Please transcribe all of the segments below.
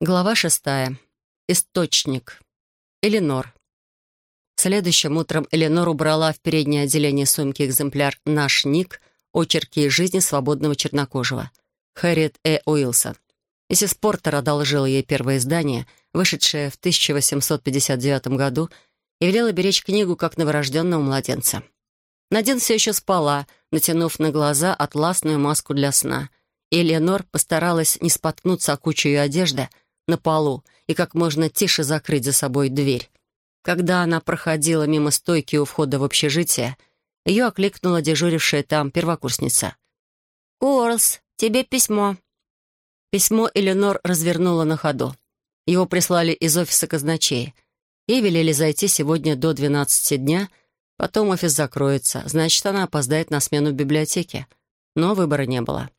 Глава шестая. Источник. Эленор. Следующим утром Эленор убрала в переднее отделение сумки экземпляр «Наш Ник. Очерки из жизни свободного чернокожего» Хэрриет Э. Уилсон. Миссис Портер одолжила ей первое издание, вышедшее в 1859 году, и велела беречь книгу как новорожденного младенца. Надин все еще спала, натянув на глаза атласную маску для сна, и Эленор постаралась не споткнуться о кучу ее одежды — на полу и как можно тише закрыть за собой дверь. Когда она проходила мимо стойки у входа в общежитие, ее окликнула дежурившая там первокурсница. «Уорлс, тебе письмо». Письмо Эленор развернула на ходу. Его прислали из офиса казначея. Ей велели зайти сегодня до 12 дня, потом офис закроется, значит, она опоздает на смену в библиотеке. Но выбора не было.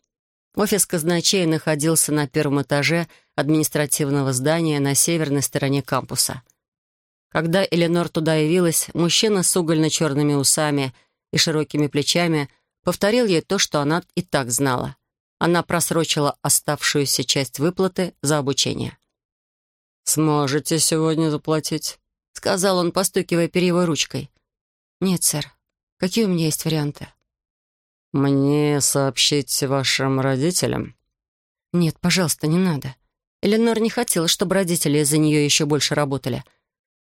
Офис казначея находился на первом этаже административного здания на северной стороне кампуса. Когда Эленор туда явилась, мужчина с угольно-черными усами и широкими плечами повторил ей то, что она и так знала. Она просрочила оставшуюся часть выплаты за обучение. «Сможете сегодня заплатить?» — сказал он, постукивая перьевой ручкой. «Нет, сэр. Какие у меня есть варианты?» «Мне сообщить вашим родителям?» «Нет, пожалуйста, не надо. Эленор не хотела, чтобы родители из-за нее еще больше работали.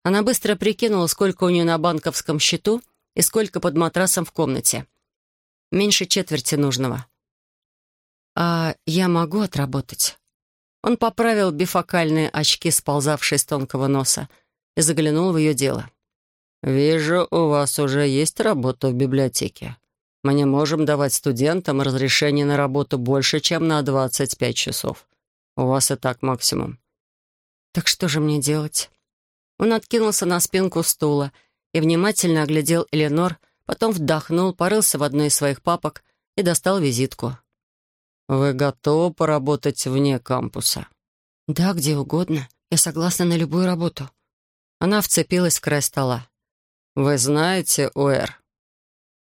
Она быстро прикинула, сколько у нее на банковском счету и сколько под матрасом в комнате. Меньше четверти нужного. «А я могу отработать?» Он поправил бифокальные очки, сползавшие с тонкого носа, и заглянул в ее дело. «Вижу, у вас уже есть работа в библиотеке. Мы не можем давать студентам разрешение на работу больше, чем на 25 часов. У вас и так максимум. Так что же мне делать? Он откинулся на спинку стула и внимательно оглядел Эленор, потом вдохнул, порылся в одной из своих папок и достал визитку. «Вы готовы поработать вне кампуса?» «Да, где угодно. Я согласна на любую работу». Она вцепилась в край стола. «Вы знаете Уэр?»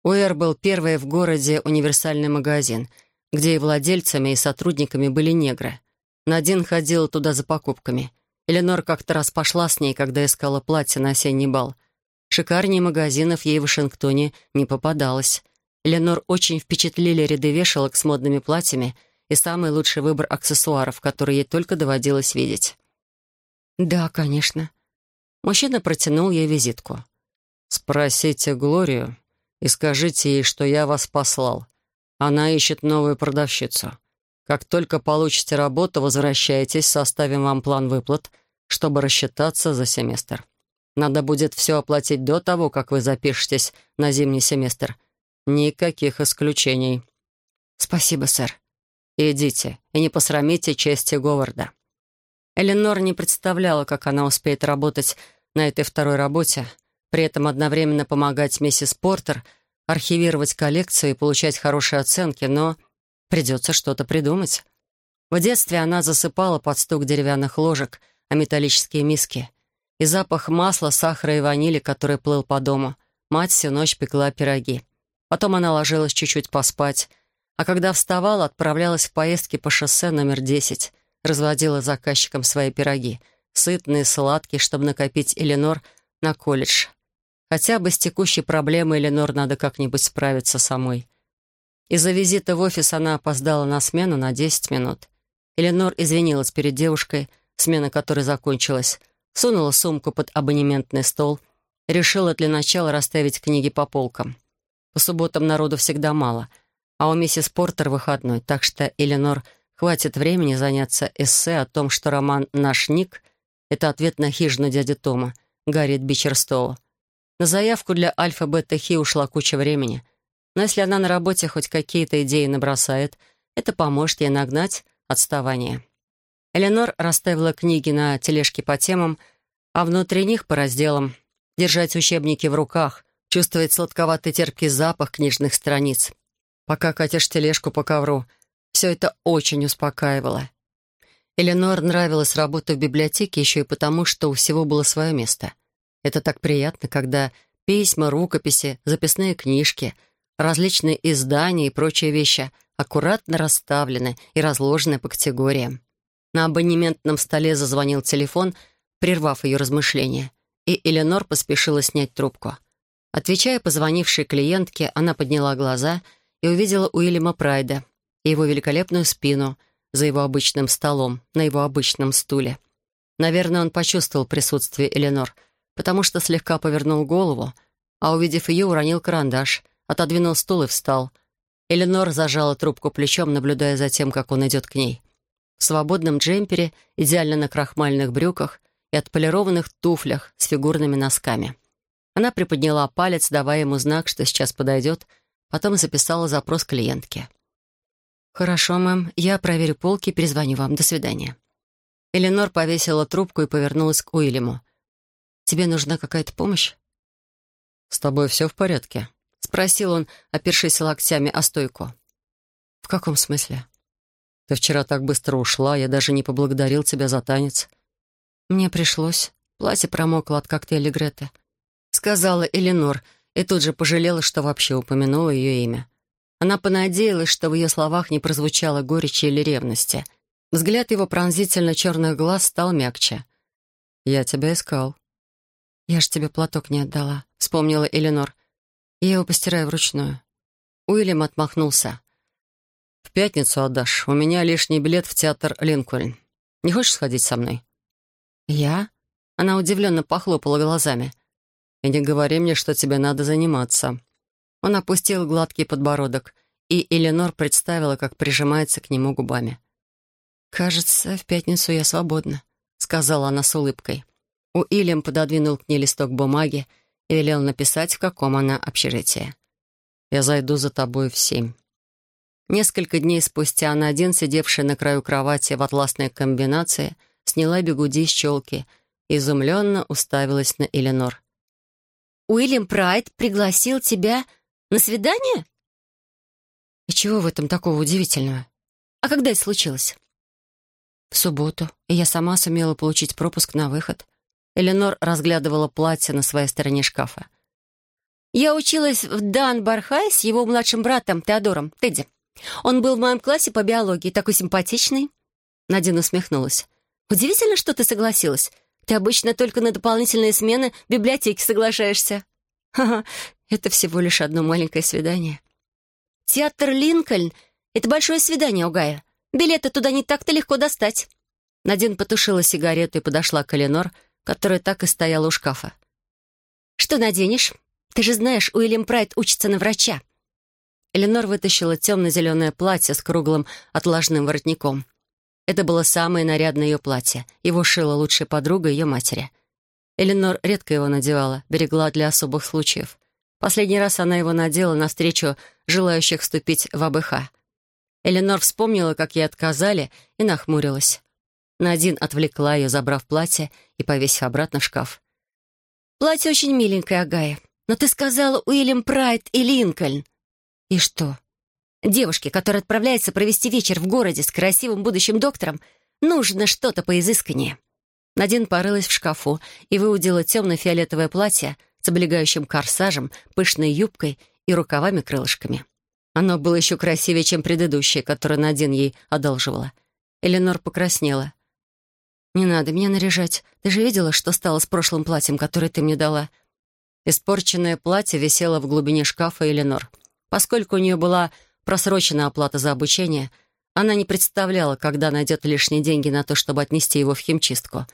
Уэр был первый в городе универсальный магазин, где и владельцами, и сотрудниками были негры. Надин ходила туда за покупками. Эленор как-то раз пошла с ней, когда искала платье на осенний бал. Шикарнее магазинов ей в Вашингтоне не попадалось. Эленор очень впечатлили ряды вешалок с модными платьями и самый лучший выбор аксессуаров, которые ей только доводилось видеть. «Да, конечно». Мужчина протянул ей визитку. «Спросите Глорию, и скажите ей, что я вас послал. Она ищет новую продавщицу. Как только получите работу, возвращайтесь, составим вам план выплат, чтобы рассчитаться за семестр. Надо будет все оплатить до того, как вы запишетесь на зимний семестр. Никаких исключений. Спасибо, сэр. Идите и не посрамите чести Говарда. Эленор не представляла, как она успеет работать на этой второй работе, при этом одновременно помогать миссис Портер, архивировать коллекцию и получать хорошие оценки, но придется что-то придумать. В детстве она засыпала под стук деревянных ложек, а металлические миски. И запах масла, сахара и ванили, который плыл по дому. Мать всю ночь пекла пироги. Потом она ложилась чуть-чуть поспать, а когда вставала, отправлялась в поездки по шоссе номер 10, разводила заказчикам свои пироги, сытные, сладкие, чтобы накопить Эленор на колледж. Хотя бы с текущей проблемой Эленор надо как-нибудь справиться самой. Из-за визита в офис она опоздала на смену на 10 минут. Эленор извинилась перед девушкой, смена которой закончилась, сунула сумку под абонементный стол, решила для начала расставить книги по полкам. По субботам народу всегда мало, а у миссис Портер выходной, так что Эленор хватит времени заняться эссе о том, что роман «Наш Ник» — это ответ на хижину дяди Тома, Гарриет Бичерстоу, на заявку для альфа-бета-хи ушла куча времени. Но если она на работе хоть какие-то идеи набросает, это поможет ей нагнать отставание. Эленор расставила книги на тележке по темам, а внутри них по разделам. Держать учебники в руках, чувствовать сладковатый терпкий запах книжных страниц. Пока катишь тележку по ковру, все это очень успокаивало. Эленор нравилась работа в библиотеке еще и потому, что у всего было свое место. Это так приятно, когда письма, рукописи, записные книжки, различные издания и прочие вещи аккуратно расставлены и разложены по категориям. На абонементном столе зазвонил телефон, прервав ее размышления, и Эленор поспешила снять трубку. Отвечая позвонившей клиентке, она подняла глаза и увидела Уильяма Прайда и его великолепную спину за его обычным столом, на его обычном стуле. Наверное, он почувствовал присутствие Эленор, потому что слегка повернул голову, а, увидев ее, уронил карандаш, отодвинул стул и встал. Эленор зажала трубку плечом, наблюдая за тем, как он идет к ней. В свободном джемпере, идеально на крахмальных брюках и отполированных туфлях с фигурными носками. Она приподняла палец, давая ему знак, что сейчас подойдет, потом записала запрос клиентке. «Хорошо, мэм. Я проверю полки и перезвоню вам. До свидания». Эленор повесила трубку и повернулась к Уильяму. «Тебе нужна какая-то помощь?» «С тобой все в порядке?» — спросил он, опершись локтями о стойку. «В каком смысле?» «Ты вчера так быстро ушла, я даже не поблагодарил тебя за танец». «Мне пришлось. Платье промокло от коктейля Греты», — сказала Эленор, и тут же пожалела, что вообще упомянула ее имя. Она понадеялась, что в ее словах не прозвучало горечи или ревности. Взгляд его пронзительно черных глаз стал мягче. «Я тебя искал». «Я ж тебе платок не отдала», — вспомнила Эленор. «Я его постираю вручную». Уильям отмахнулся. «В пятницу отдашь. У меня лишний билет в театр Линкольн. Не хочешь сходить со мной?» «Я?» Она удивленно похлопала глазами. «И не говори мне, что тебе надо заниматься». Он опустил гладкий подбородок, и Эленор представила, как прижимается к нему губами. «Кажется, в пятницу я свободна», — сказала она с улыбкой. Уильям пододвинул к ней листок бумаги и велел написать, в каком она общежитии. «Я зайду за тобой в семь». Несколько дней спустя она один, сидевшая на краю кровати в атласной комбинации, сняла бегуди с челки и изумленно уставилась на Эленор. «Уильям Прайд пригласил тебя на свидание?» «И чего в этом такого удивительного?» «А когда это случилось?» «В субботу, и я сама сумела получить пропуск на выход». Эленор разглядывала платье на своей стороне шкафа. «Я училась в Дан Бархай с его младшим братом Теодором, Тедди. Он был в моем классе по биологии, такой симпатичный». Надина усмехнулась. «Удивительно, что ты согласилась. Ты обычно только на дополнительные смены в библиотеке соглашаешься». «Ха-ха, это всего лишь одно маленькое свидание. Театр Линкольн — это большое свидание у Гая. Билеты туда не так-то легко достать. Надин потушила сигарету и подошла к Эленор, которая так и стояла у шкафа. «Что наденешь? Ты же знаешь, Уильям Прайд учится на врача». Эленор вытащила темно-зеленое платье с круглым отложным воротником. Это было самое нарядное ее платье. Его шила лучшая подруга ее матери. Эленор редко его надевала, берегла для особых случаев. Последний раз она его надела навстречу желающих вступить в АБХ. Эленор вспомнила, как ей отказали, и нахмурилась. Надин отвлекла ее, забрав платье и повесив обратно в шкаф. «Платье очень миленькое, Агая. Но ты сказала Уильям Прайд и Линкольн». «И что?» «Девушке, которая отправляется провести вечер в городе с красивым будущим доктором, нужно что-то поизысканнее». Надин порылась в шкафу и выудила темно-фиолетовое платье — с облегающим корсажем, пышной юбкой и рукавами-крылышками. Оно было еще красивее, чем предыдущее, которое Надин ей одолживала. Эленор покраснела. «Не надо меня наряжать. Ты же видела, что стало с прошлым платьем, которое ты мне дала?» Испорченное платье висело в глубине шкафа Эленор. Поскольку у нее была просроченная оплата за обучение, она не представляла, когда найдет лишние деньги на то, чтобы отнести его в химчистку.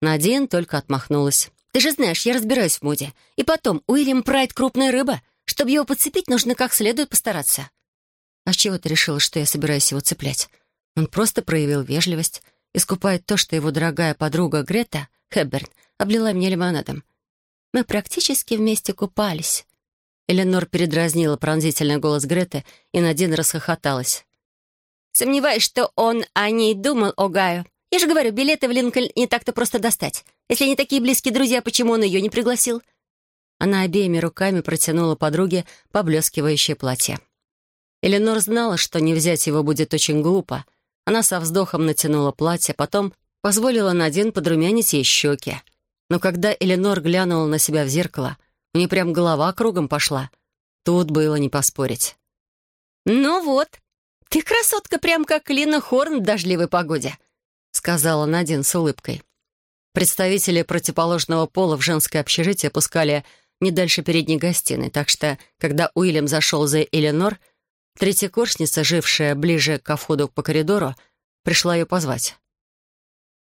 Надин только отмахнулась. Ты же знаешь, я разбираюсь в моде. И потом, Уильям Прайд — крупная рыба. Чтобы его подцепить, нужно как следует постараться». «А с чего ты решила, что я собираюсь его цеплять?» Он просто проявил вежливость, искупает то, что его дорогая подруга Грета, Хэбберн, облила меня лимонадом. Мы практически вместе купались. Эленор передразнила пронзительный голос Греты, и Надин расхохоталась. «Сомневаюсь, что он о ней думал, о Гаю. Я же говорю, билеты в Линкольн не так-то просто достать. Если они такие близкие друзья, почему он ее не пригласил?» Она обеими руками протянула подруге поблескивающее платье. Эленор знала, что не взять его будет очень глупо. Она со вздохом натянула платье, потом позволила Надин подрумянить ей щеки. Но когда Эленор глянула на себя в зеркало, у нее прям голова кругом пошла. Тут было не поспорить. «Ну вот, ты красотка прям как Лина Хорн в дождливой погоде», — сказала Надин с улыбкой. Представители противоположного пола в женское общежитие пускали не дальше передней гостиной, так что, когда Уильям зашел за Эленор, третьекурсница, жившая ближе к входу по коридору, пришла ее позвать.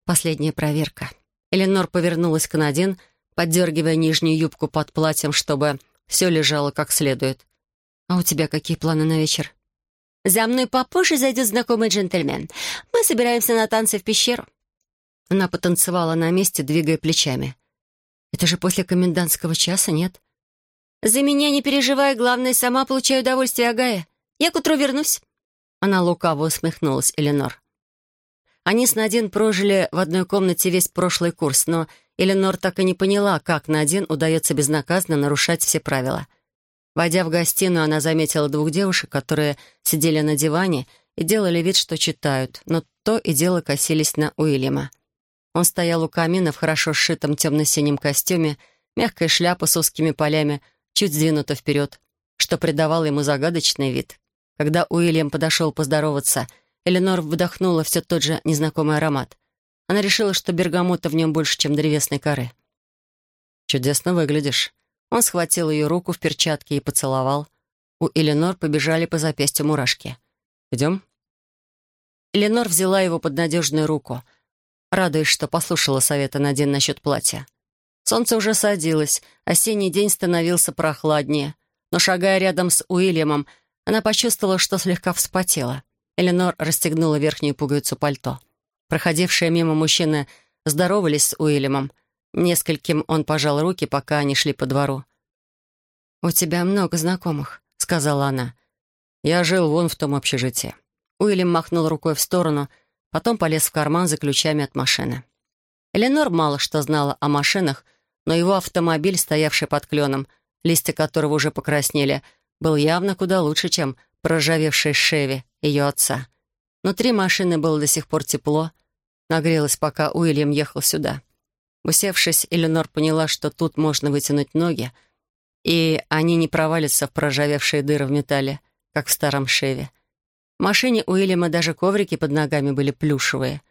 Последняя проверка. Эленор повернулась к Надин, поддергивая нижнюю юбку под платьем, чтобы все лежало как следует. «А у тебя какие планы на вечер?» «За мной попозже зайдет знакомый джентльмен. Мы собираемся на танцы в пещеру». Она потанцевала на месте, двигая плечами. «Это же после комендантского часа, нет?» «За меня не переживай, главное, сама получаю удовольствие, Агая. Я к утру вернусь». Она лукаво усмехнулась, Эленор. Они с Надин прожили в одной комнате весь прошлый курс, но Эленор так и не поняла, как Надин удается безнаказанно нарушать все правила. Войдя в гостиную, она заметила двух девушек, которые сидели на диване и делали вид, что читают, но то и дело косились на Уильяма. Он стоял у камина в хорошо сшитом темно-синем костюме, мягкая шляпа с узкими полями, чуть сдвинута вперед, что придавало ему загадочный вид. Когда Уильям подошел поздороваться — Эленор вдохнула все тот же незнакомый аромат. Она решила, что бергамута в нем больше, чем древесной коры. «Чудесно выглядишь». Он схватил ее руку в перчатке и поцеловал. У Эленор побежали по запястью мурашки. «Идем?» Эленор взяла его под надежную руку, радуясь, что послушала совета Надин насчет платья. Солнце уже садилось, осенний день становился прохладнее, но, шагая рядом с Уильямом, она почувствовала, что слегка вспотела. Эленор расстегнула верхнюю пуговицу пальто. Проходившие мимо мужчины здоровались с Уильямом. Нескольким он пожал руки, пока они шли по двору. «У тебя много знакомых», — сказала она. «Я жил вон в том общежитии». Уильям махнул рукой в сторону, потом полез в карман за ключами от машины. Эленор мало что знала о машинах, но его автомобиль, стоявший под кленом, листья которого уже покраснели, был явно куда лучше, чем проржавевший Шеви ее отца. Внутри машины было до сих пор тепло. Нагрелось, пока Уильям ехал сюда. Усевшись, Эленор поняла, что тут можно вытянуть ноги, и они не провалятся в проржавевшие дыры в металле, как в старом Шеве. В машине Уильяма даже коврики под ногами были плюшевые.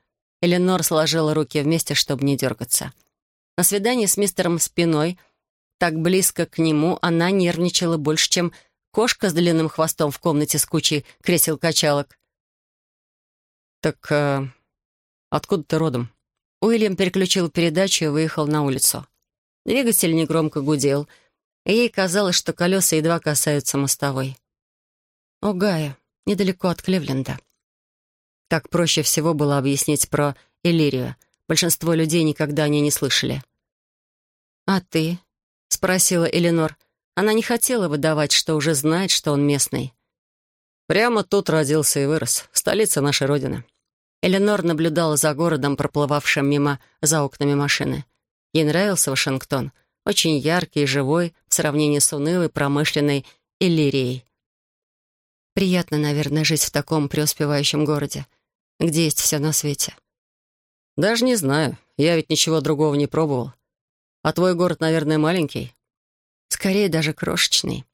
Эленор сложила руки вместе, чтобы не дергаться. На свидании с мистером Спиной, так близко к нему, она нервничала больше, чем кошка с длинным хвостом в комнате с кучей кресел-качалок. «Так э, откуда ты родом?» Уильям переключил передачу и выехал на улицу. Двигатель негромко гудел, и ей казалось, что колеса едва касаются мостовой. «Огайо, недалеко от Кливленда». Так проще всего было объяснить про Элирию. Большинство людей никогда о ней не слышали. «А ты?» — спросила Эленор. Она не хотела выдавать, что уже знает, что он местный. «Прямо тут родился и вырос, в столице нашей Родины». Эленор наблюдала за городом, проплывавшим мимо за окнами машины. Ей нравился Вашингтон, очень яркий и живой в сравнении с унылой промышленной Иллирией. Приятно, наверное, жить в таком преуспевающем городе, где есть все на свете. «Даже не знаю. Я ведь ничего другого не пробовал. А твой город, наверное, маленький?» Скорее даже крошечный.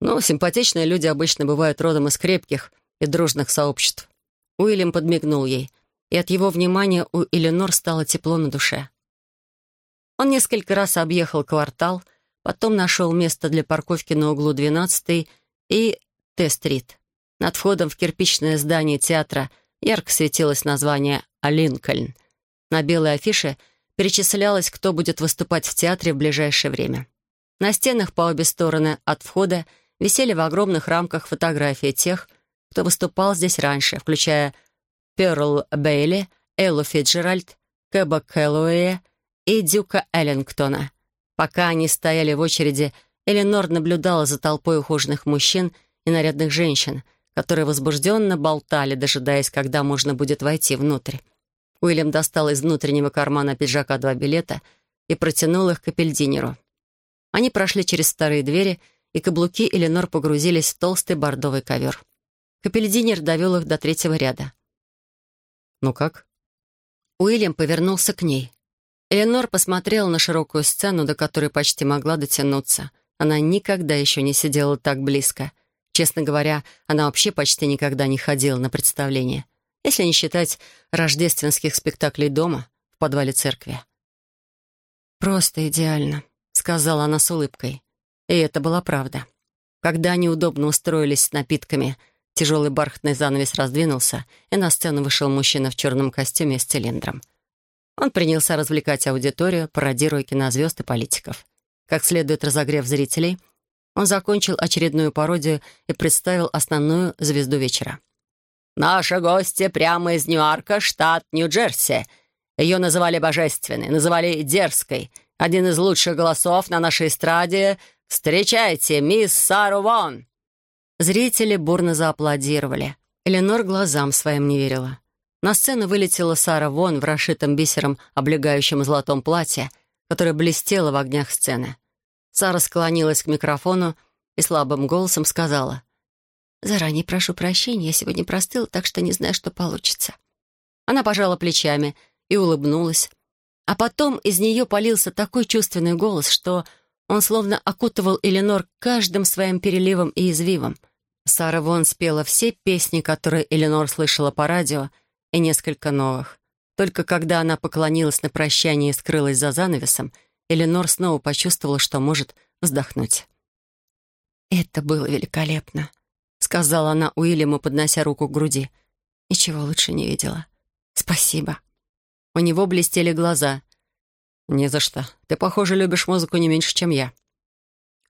Но симпатичные люди обычно бывают родом из крепких и дружных сообществ. Уильям подмигнул ей, и от его внимания у Эленор стало тепло на душе. Он несколько раз объехал квартал, потом нашел место для парковки на углу 12 и Т-стрит. Над входом в кирпичное здание театра ярко светилось название «Линкольн». На белой афише перечислялось, кто будет выступать в театре в ближайшее время. На стенах по обе стороны от входа висели в огромных рамках фотографии тех, кто выступал здесь раньше, включая Перл Бейли, Эллу Фиджеральд, Кэба Кэллоуэя и Дюка Эллингтона. Пока они стояли в очереди, Эленор наблюдала за толпой ухоженных мужчин и нарядных женщин, которые возбужденно болтали, дожидаясь, когда можно будет войти внутрь. Уильям достал из внутреннего кармана пиджака два билета и протянул их к апельдинеру. Они прошли через старые двери, и каблуки Эленор погрузились в толстый бордовый ковер. Капельдинер довел их до третьего ряда. «Ну как?» Уильям повернулся к ней. Эленор посмотрела на широкую сцену, до которой почти могла дотянуться. Она никогда еще не сидела так близко. Честно говоря, она вообще почти никогда не ходила на представление. если не считать рождественских спектаклей дома в подвале церкви. «Просто идеально», — сказала она с улыбкой. И это была правда. Когда они удобно устроились с напитками, тяжелый бархатный занавес раздвинулся, и на сцену вышел мужчина в черном костюме с цилиндром. Он принялся развлекать аудиторию, пародируя кинозвезд и политиков. Как следует разогрев зрителей, он закончил очередную пародию и представил основную звезду вечера. «Наша гостья прямо из Ньюарка, штат Нью-Джерси. Ее называли божественной, называли дерзкой. Один из лучших голосов на нашей эстраде «Встречайте, мисс Сару Вон!» Зрители бурно зааплодировали. Эленор глазам своим не верила. На сцену вылетела Сара Вон в расшитом бисером облегающем золотом платье, которое блестело в огнях сцены. Сара склонилась к микрофону и слабым голосом сказала. «Заранее прошу прощения, я сегодня простыла, так что не знаю, что получится». Она пожала плечами и улыбнулась. А потом из нее полился такой чувственный голос, что он словно окутывал Эленор каждым своим переливом и извивом. Сара Вон спела все песни, которые Эленор слышала по радио, и несколько новых. Только когда она поклонилась на прощание и скрылась за занавесом, Эленор снова почувствовала, что может вздохнуть. «Это было великолепно», — сказала она Уильяму, поднося руку к груди. «Ничего лучше не видела. Спасибо». У него блестели глаза. «Не за что. Ты, похоже, любишь музыку не меньше, чем я».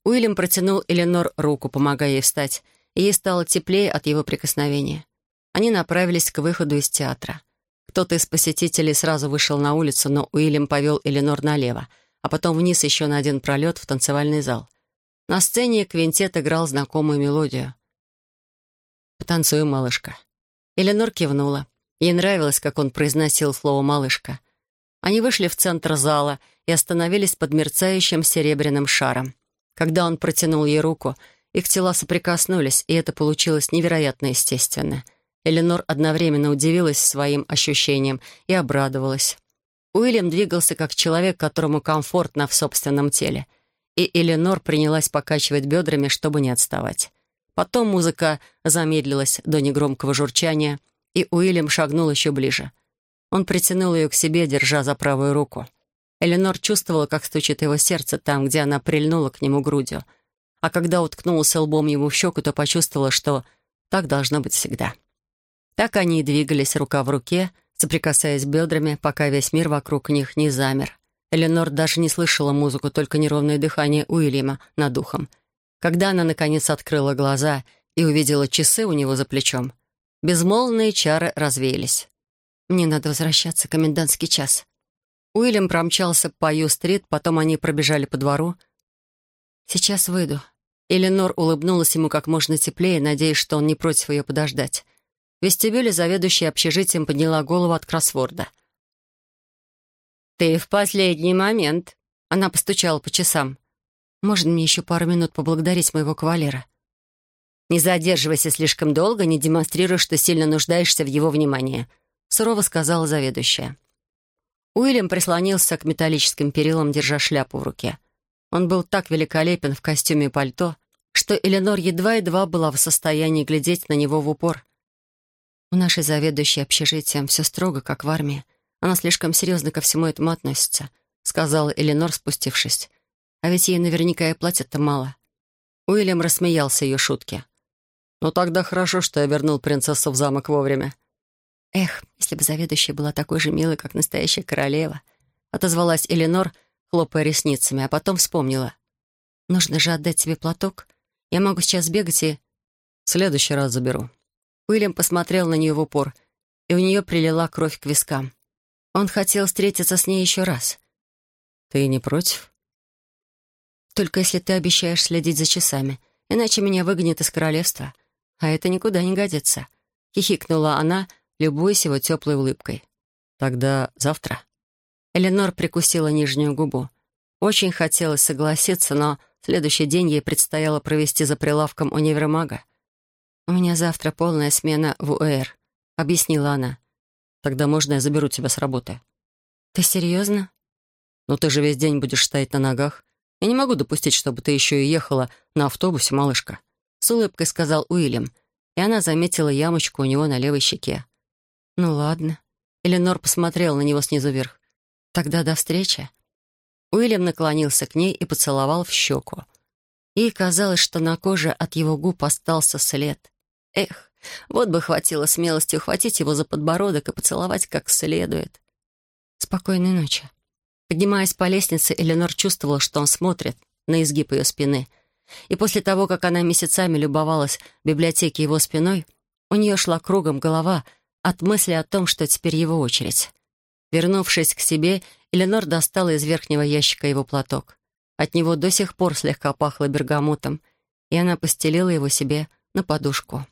Уильям протянул Эленор руку, помогая ей встать, и ей стало теплее от его прикосновения. Они направились к выходу из театра. Кто-то из посетителей сразу вышел на улицу, но Уильям повел Эленор налево, а потом вниз еще на один пролет в танцевальный зал. На сцене квинтет играл знакомую мелодию. «Потанцуем, малышка». Эленор кивнула. Ей нравилось, как он произносил слово «малышка». Они вышли в центр зала и остановились под мерцающим серебряным шаром. Когда он протянул ей руку, их тела соприкоснулись, и это получилось невероятно естественно. Эленор одновременно удивилась своим ощущением и обрадовалась. Уильям двигался как человек, которому комфортно в собственном теле. И Эленор принялась покачивать бедрами, чтобы не отставать. Потом музыка замедлилась до негромкого журчания, и Уильям шагнул еще ближе — он притянул ее к себе, держа за правую руку. Эленор чувствовала, как стучит его сердце там, где она прильнула к нему грудью. А когда уткнулся лбом ему в щеку, то почувствовала, что так должно быть всегда. Так они и двигались рука в руке, соприкасаясь бедрами, пока весь мир вокруг них не замер. Эленор даже не слышала музыку, только неровное дыхание Уильяма над духом. Когда она, наконец, открыла глаза и увидела часы у него за плечом, безмолвные чары развеялись. Мне надо возвращаться, комендантский час. Уильям промчался по Ю-стрит, потом они пробежали по двору. «Сейчас выйду». Эленор улыбнулась ему как можно теплее, надеясь, что он не против ее подождать. В вестибюле заведующая общежитием подняла голову от кроссворда. «Ты в последний момент», — она постучала по часам. «Можно мне еще пару минут поблагодарить моего кавалера?» «Не задерживайся слишком долго, не демонстрируй, что сильно нуждаешься в его внимании», — сурово сказала заведующая. Уильям прислонился к металлическим перилам, держа шляпу в руке. Он был так великолепен в костюме и пальто, что Эленор едва-едва была в состоянии глядеть на него в упор. У нашей заведующей общежитием все строго, как в армии. Она слишком серьезно ко всему этому относится, сказала Эленор, спустившись. А ведь ей наверняка и платят-то мало. Уильям рассмеялся ее шутке. «Ну тогда хорошо, что я вернул принцессу в замок вовремя. «Эх, если бы заведующая была такой же милой, как настоящая королева», отозвалась Эленор, хлопая ресницами, а потом вспомнила. «Нужно же отдать тебе платок. Я могу сейчас бегать и...» «В следующий раз заберу». Уильям посмотрел на нее в упор, и у нее прилила кровь к вискам. Он хотел встретиться с ней еще раз. «Ты не против?» «Только если ты обещаешь следить за часами, иначе меня выгонят из королевства, а это никуда не годится», — хихикнула она, — любуясь его теплой улыбкой. «Тогда завтра». Эленор прикусила нижнюю губу. Очень хотелось согласиться, но следующий день ей предстояло провести за прилавком универмага. «У меня завтра полная смена в УЭР», — объяснила она. «Тогда можно я заберу тебя с работы?» «Ты серьезно?» «Ну ты же весь день будешь стоять на ногах. Я не могу допустить, чтобы ты еще и ехала на автобусе, малышка», — с улыбкой сказал Уильям, и она заметила ямочку у него на левой щеке. «Ну ладно». Эленор посмотрел на него снизу вверх. «Тогда до встречи». Уильям наклонился к ней и поцеловал в щеку. Ей казалось, что на коже от его губ остался след. Эх, вот бы хватило смелости ухватить его за подбородок и поцеловать как следует. «Спокойной ночи». Поднимаясь по лестнице, Эленор чувствовала, что он смотрит на изгиб ее спины. И после того, как она месяцами любовалась в библиотеке его спиной, у нее шла кругом голова от мысли о том, что теперь его очередь. Вернувшись к себе, Эленор достала из верхнего ящика его платок. От него до сих пор слегка пахло бергамотом, и она постелила его себе на подушку.